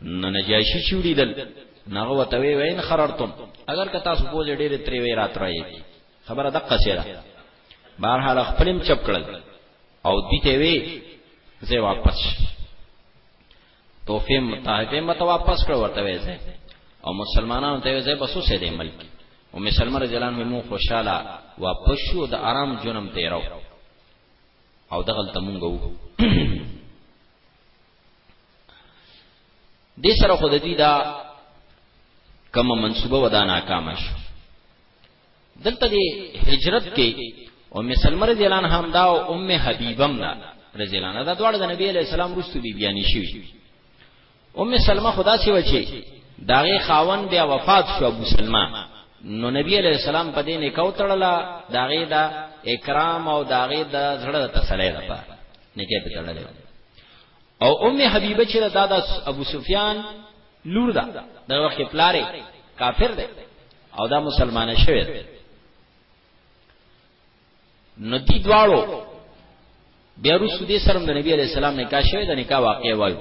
نو نجاشی چوری دل ناغه وتوی وین خررتم اگر که تاسو پوز ډیره تری وی رات راي خبره دقه سره بهر حال خپلم چپ کړل او دته وی زه واپس توفیم متعهدین مت واپس کړ ورته وځي او مسلمانانو ته وځي بسو سه دې ملک او مسلمان رجلان مو خوشاله واپس شو د آرام جنم تیرو او دغل تمونګ وو دې سره خود دې دا کما منسوبه ودا ناکام شو دلته دی هجرت کې ام سلمہ رضی الله عنها دا او ام حبیبم دا رضی الله عنها دا دواړه د نبی علیہ السلام رستو بی بیانی شوی ام سلمہ خدا سی وچی داغه خاون بیا وفات شو ابو سلمہ نو نبی علیہ السلام په دې نه کو تړلا داغه دا اکرام او داغه دا زړه تسلی ده په نه کې تړلې او ام حبیبه چې دا د ابو سفیان لور ده دا وخت پلاره کافر ده او دا مسلمان شوی نو دی دواړو بیا رسو دې سره د نبی عليه السلام نکاح شوی د نکاح واقع وایو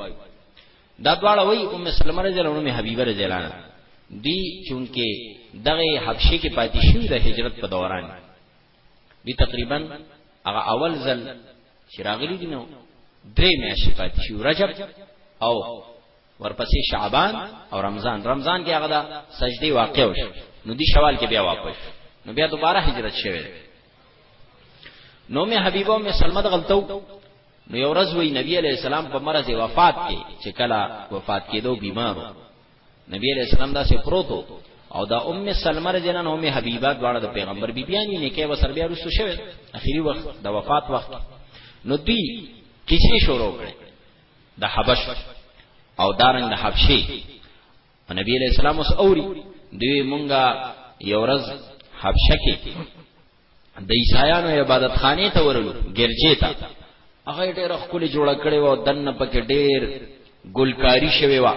دا دواړه وای ام سلمہ رضی الله عنها حبیبه رضی الله عنها دی چونکه دغه حبشه کې پاتې شوی د هجرت په دوران دی تقریبا هغه اول ځل چې راغلی دی نو درې میاشتې پاتې شو رجب او ورپسې شعبان او رمضان رمضان کې هغه د سجدي واقع وشو نو دی شوال کې بیا واپس نو بیا دوباره هجرت شوه نو مې حبيبو مې سلمت غلطو نو یو ورځ وی نبی علی السلام په مرز وفات کې چې کله وفات کېدو بیمارو نبی علی السلام دا سه پروتو او دا ام سلمہ رضی الله عنها ام حبیبه دواړه د پیغمبر بیبیانی نه کې وسر بیا رسو شوه اخیری وخت د وفات وخت نو دی کیسې شروع کړې د حبش او دارنګ د حبشي نبی علیہ السلام اوس اوري دوی مونږه یو ورځ حبشه کې د عیسایانو عبادت خانه ته ورلو ګرځي ته هغه ډېر خپل جوړ کړي وو دنه پکې ډېر ګلکاری شوی و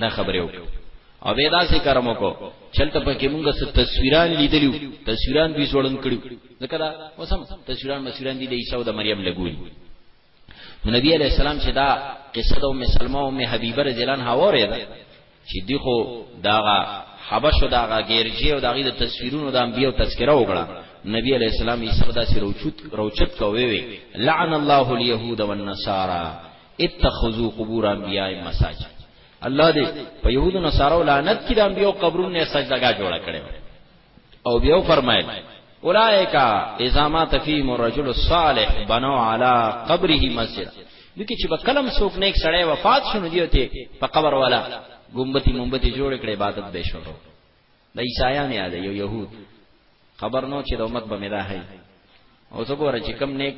دا خبره وکړه او به دا سي کرم وکړو چلته پکې مونږه ست تصویران لیدلیو تصویران دوی جوړن کړیو ځکه دا وسم تصویران مسیران دي د عیسی او د مریم لګوي نو نبی علیہ السلام چې دا قصه د ام سلمہ او ام حبیبه رضی الله عنها وره ده چې دی خو داغه حبشو داغه ګیرجی او داغه د تصویرونو د انبیو تذکره وکړه نبی علیہ السلام یې سردا سره روچت روچت کوي وی لعن الله اليهود والنصارى اتخذوا قبور انبیاء مساجد الله دې په يهودو نصارو لعنت کړي د انبیو قبرونو سجدهګاه جوړه کړي او بیا فرمایل اولائک اذا ما تفیم الرجل الصالح بنو علی قبره مسجد دکې چې بکلم څوک نیک سړی وفات شونه دیوته په قبر والا ګمبتی مونبتی جوړ کړي عبادت به شروع د عیسایان یاد یو يهود خبر نو چې د امت به مدا هي او څه ګوره چې کم نیک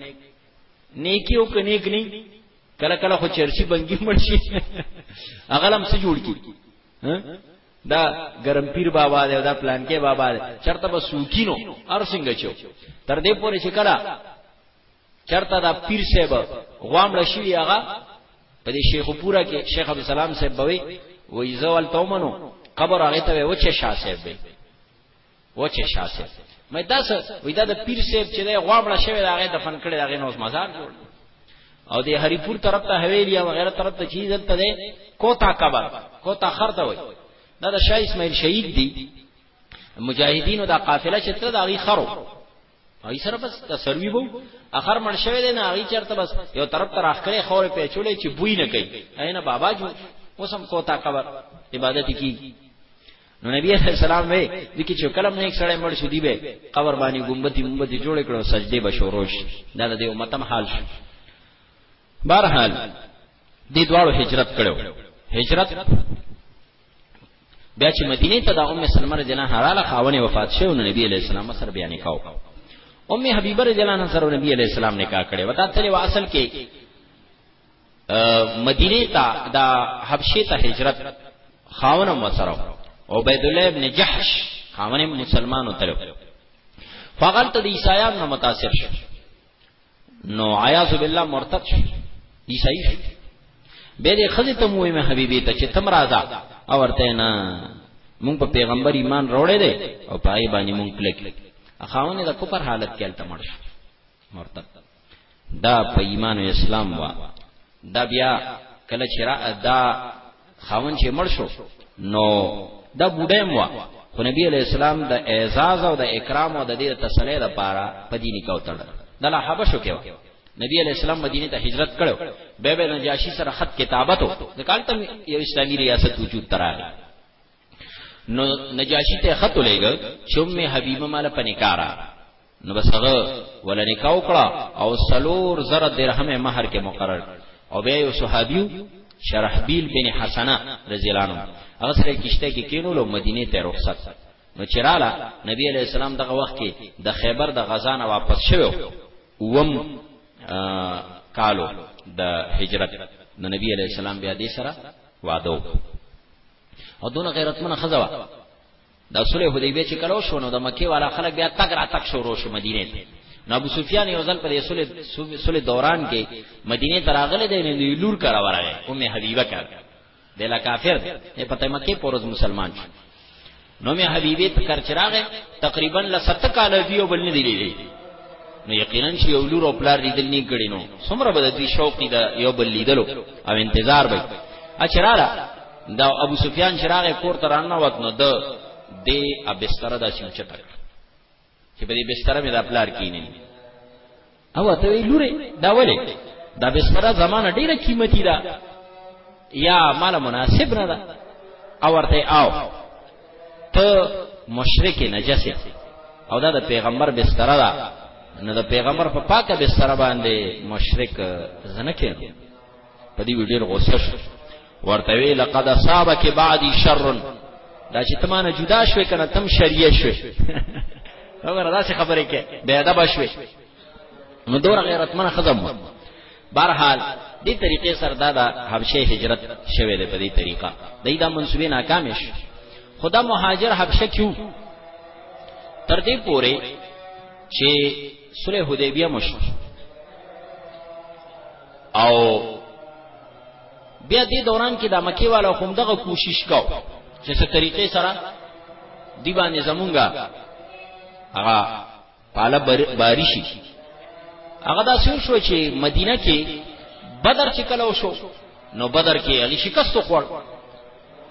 نیکی او کني کني کله کله خو چرسی بنګي مرشي اغلم سې جوړ کی ها دا ګرم پیر بابا دی دا پلانکې بابا دی چرته به سوکینو هر څنګه چو تر دې پورې چې کړه چرته دا پیر صاحب غوام رشي هغه په دې شیخ پورا کې شیخ عبد السلام صاحب بوي وې زوال تومنو قبر هغه ته و چې شاه صاحب دی وچه شاه صاحب مې دا څه وې دا د پیر صاحب چې دا غوابړه شوی دا هغه دفن کړي دا هغه نو مزار جوړ او د هریپور طرف ته حویلی او غیره طرف ته چیز دلته ده کوتا قبر کوتا خر ته وای دا د شاه اسماعیل شهید دی مجاهدینو دا قافله چې تر دا غي خرو هغه سره بس تسروی وو اخر مړ شوی دی نه هغه چرته بس یو طرف ته راخکړې خورې پیچولې چې بوی نه کوي اینه بابا جو اوسم کوتا قبر عبادت کی نو نبی علیہ السلام وی د کی چې کلم نه سړی مړ شو دی به قبر باندې ګمبتی ګمبتی جوړ کړو سجده به شوروش دا د یو متم حال شو بهرحال دې دواړو هجرت کړو هجرت بیا چې مدینه ته د ام سلمہ رضی الله عنها رااله خاونه وفات شو نو نبی علیہ السلام سره بیا نکاو ام حبیبه رضی الله عنها سره نبی علیہ السلام نکاح کړي وتا تل اصل کې مدینه ته د حبشه ته هجرت خاونم وسره عبید الله ابن جحش خاونم مسلمانو تلو فغلت د عیسایان نه متاثر شو نو عیاذ بالله مرتد شو عیسائی شو به دې خزه ته موې مې حبيبي ته چې تم راځه او ورته نه مونږ په پیغمبر ایمان وروړې دي او پای باندې مونږ کلک اخاونه د کفر حالت کې التمړ شو مرتد دا په ایمان او اسلام وا دا بیا کله چې را دا خاون چې مړ شو نو دا بوډم وا خو نبی علی اسلام د اعزاز او د اکرام او د دې تسلی لپاره په دې نکاح تړ د لا حبشو کې نبی علی اسلام مدینه ته هجرت کړو به به نجاشی سره خط کتابت وکړ د کال ته یو اسلامي ریاست وجود تراغی نو نجاشی ته خط لېګ چې ام حبیبه مال په نکارا نو بس هغه ول نکاو کړه او سلور زر درهم مہر کې مقرر او بیا یو صحابیو شرحبیل بن حسنه رضی الله عنه هغه سره کشته کې کینول او مدینه ته رخصت نو چراله نبی علیہ السلام دغه وخت کې د خیبر د غزا نه واپس شوو وم کالو د هجرت نو نبی علیہ السلام بیا دې سره وعده وکړه او دونه غیرتمنه خزه وا د صلح حدیبیه چې کلو شو نو د مکه والا خلک بیا تک را تک شروع شو مدینه ته نو ابو سفیان یو ځل په دې صلح صلح دوران کې مدینه ته راغله د لور کرا ورغه ام حبیبه کړ د لا کافر نه پته مکه پورز مسلمان شو نو مې حبیبه ته کرچراغه تقریبا لسته کال دی او بل نه دی لیدلی نو یقینا چې یو لور او پلار لیدل نه کړي نو څومره به د دې شوق د یو بل لیدلو او انتظار به اچراله دا ابو سفیان شراغ کور ته رانه وت نو د دې ابستر د شنو چټک چې په دې بستر مې د پلار کینې او ته لوري دا ولې دا بستر زمانہ ډیره قیمتي ده یا مال مناسب نه ده او ورته او ته مشرک نجس او دا د پیغمبر بستر ده نه د پیغمبر په پاکه بستر باندې مشرک زنه کړي په دې ویډیو غوسه شو ورته وی لقد اصابك بعدي شر دا چې تمانه جدا شوې کنه تم شریعه شوې خبره دا څه خبره کې بے ادب شوې نو دور غیرتمن خزم بهرحال دې طریقې سره دا د حبشه هجرت شوه دې په دې طریقه دای دا منسوبې ناکامش خدا مهاجر حبشه کیو تر دې پوره چې صلح حدیبیه مشو او بیا دې دوران کې د مکی والا کوم دغه کوشش کاو چې څه طریقې سره دی باندې زمونږه هغه پاله باری شي هغه دا سو شو چې مدینه کې بدر چې کله وشو نو بدر کې هغه شکست خوړ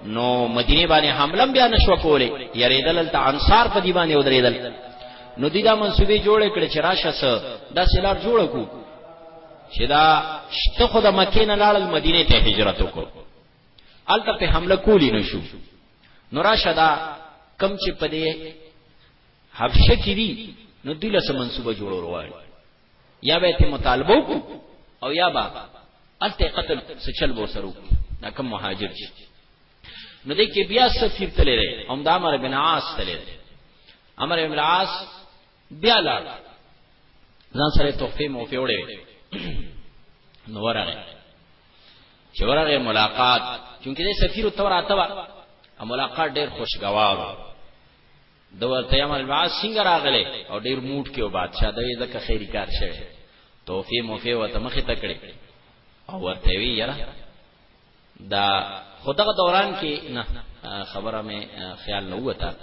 نو مدینه باندې حمله بیا نشو کولې یریدل ته انصار په دی باندې ودریدل نو دی دا منسوبې جوړې کړې چې راشه سه دا سلار جوړ کو چې دا شته خو د مکې نه لاړل مدینه ته هجرت وکړو الته په حمله کولی نشو نو راشه دا کم چې په دې حبشه کې دي نو دوی له منصوبه جوړول غواړي یا به ته مطالبه وکړو او یا با الته قتل سچل بو سرو دا کوم مهاجر شي نو دې کې بیا سفیر تللی دی هم دا امر بن عاص تللی دی امر بن عاص بیا لاړ ځان سره تحفه مو پیوړې نو ورغه چې ورغه ملاقات چونکه دې سفیر تور آتوا ملاقات ډېر خوشگوار د ورته یمن البعاث څنګه راغله او ډیر موټ کې او بادشاہ د یې ځکه خیری کار شوی توفی موفی وته مخه تکړه او ورته وی یره دا خدغه دوران کې نه خبره مې خیال نه وته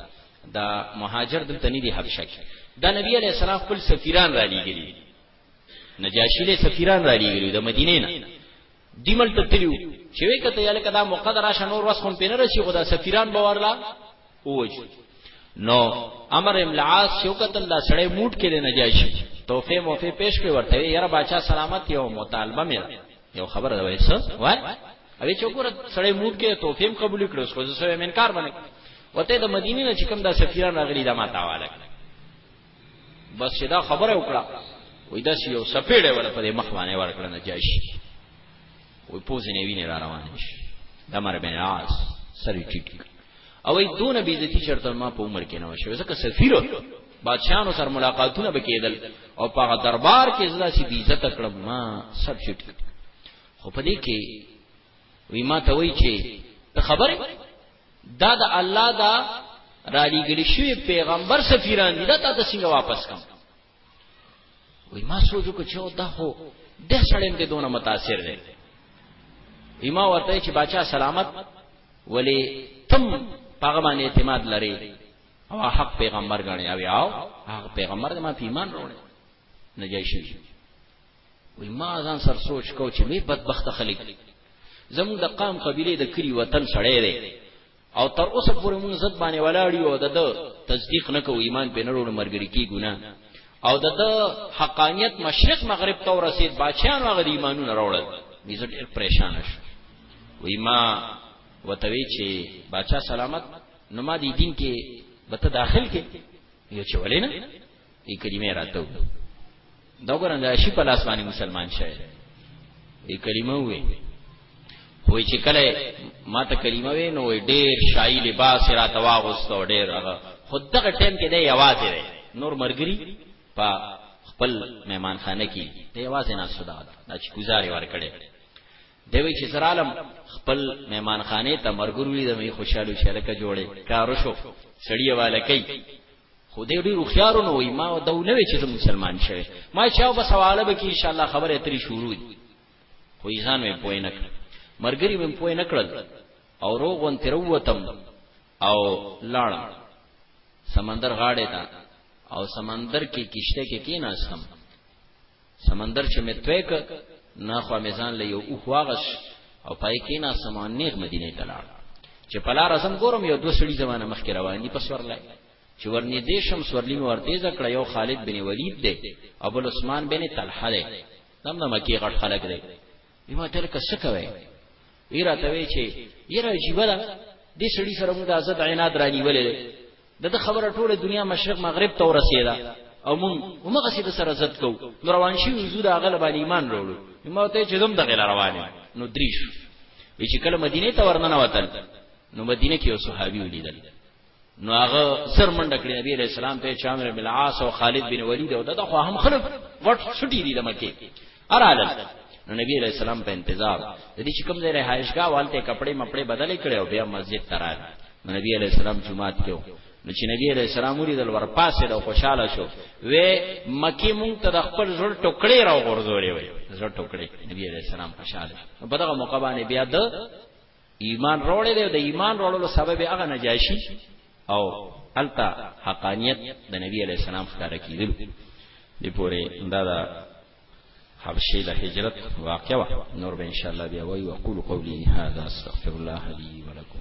دا مهاجر دلته نه دی حبشه کې دا نبی علی السلام خپل سفیران را لېږلي نجاشی له سفیران را لېږلي د مدینې نه دیمل ته تلو چې وې کته یاله کدا مقدره شنور وس کوم پینر شي خدا سفیران باورلا اوج نو امر املعاس شوکتل دا سړی موټ کې د نجاشي توفه موفه پیش کړ ورته یاره بچا سلامت یو مطالبه مې یو خبره ده وای څه وای اوی چوکور سړی موټ کې توفه قبول کړو خو زه سوې منکار باندې وته د مدینې نه چې کوم دا سفیران راغلي دا ما تاواله بس چې دا خبره وکړه وې داسې یو سپېړې ولا په مخ باندې ورکړه نه جایشي وې پوزې نه ویني را روان شي د مر بن عاص سری ټیټ او ای دون بیزتی چرته ما په عمر کې نه وشو ځکه سفیر بادشاہانو سره ملاقاتونه وکیدل او په دربار کې زړه سي بیزت کړم ما سب شټ خو په دې کې وی ما ته وای چې ته خبره دا د الله دا را لګل شوی پیغمبر سفیران دي دا تاسو څنګه واپس کم وای ما سوچ وکړ چې دا هو د سړیم ته دونه متاثر دی ایما ورته چې بچا سلامت ولی تم پاغه باندې اعتماد لري او حق پیغمبر غني او یاو هغه پیغمبر د ما په ایمان وروړي نجاشي وی ما ځان سر سوچ کو چې می بدبخت خلک زموږ د قام قبيله د کلی وطن سړی دی او تر اوسه پورې موږ زد باندې ولاړی او د تصدیق نه کوو ایمان په نړو مرګري کی ګنا او د حقانیت مشرق مغرب ته ورسید بادشاہان هغه د ایمانونو راوړل میزه ډیر پریشان شو وی ما وتوی چې بادشاہ سلامت نو ما دې دین کې بته داخل کې یو چې ولې نه ای کلمه راتو دا ګورم دا شي په لاس باندې مسلمان شوی ای کلمه وې وای چې کله ما ته کلمه وې نو ډېر شای لباس را تواغستو ډېر هغه خود دغه ټیم کې دی आवाज دی نور مرګري په خپل مهمان خانه کې دی आवाज نه صدا دا چې گزارې ور کړې دوی چې سرالم خپل مهمان خانه ته مرګروي د می خوشاله شلکه جوړې کارو شو سړی والا کوي خو دې ډېر خوشاله نو وای ما دا نه وی چې مسلمان شوه ما چاو به سواله به کې ان شاء الله خبره تری شروع دي خو ځان مې پوی نه کړ مرګري مې پوی نه کړل او روغون تروتم او لاړم سمندر غاړه تا او سمندر کې کشته کې کیناستم سمندر چې مې توی ک نه خو مې ځان له یو اوخ واغش او پای کې نه سمان نیغ مدینه ته لاړ چې په لار ازم ګورم یو دوه سړي زمانه مخ کې روان دي په سورلای چې ورنې دې شم سورلی مې ورته ځکړ یو خالد بن ولید دی او بل عثمان بن طلحه دی دمه مکی غټ خلک دی ما ته لکه څه کوي وی راته وی چې یره عجیب ده د سړي سره موږ د عزت عناد رانیولې ده د خبره ټوله دنیا مشرق مغرب ته ورسېده او مون همغه سي د سره عزت کو نو روان شي وزو د اغل باندې ایمان وروړو ما ته چې زم د غل روانه نو دریش وی چې کله مدینه ته ورننه وتل نو مدینه کې یو صحابي ولیدل نو هغه زر منډه کړی نبی علیہ السلام ته چامر بن عاص او خالد بن ولید او دغه خو هم خلک وټ سټی دی د مکه ارالم نو نبی علیہ السلام په انتظار د دې چې کوم ځای رهایشګاه والته کپڑے مپړې بدلې کړې او بیا مسجد ته راغی نو نبی علیہ السلام جمعات کې نو چې نبی علیہ السلام ولید ور پاسه د خوشاله شو و مکی مونږ ته د خپل زړه ټوکړې را غورځولې وې زړه ټوکړې نبی علیہ السلام خوشاله په دغه موقع باندې بیا د ایمان وروړي دی د ایمان وروړلو سبب هغه نجاشي او التا حقانیت د نبی علی السلام ښکار کیدل دی پوره دا دا حبشي د هجرت واقعا نور به ان شاء الله بیا وایو اقول قولي هذا استغفر الله لي ولكم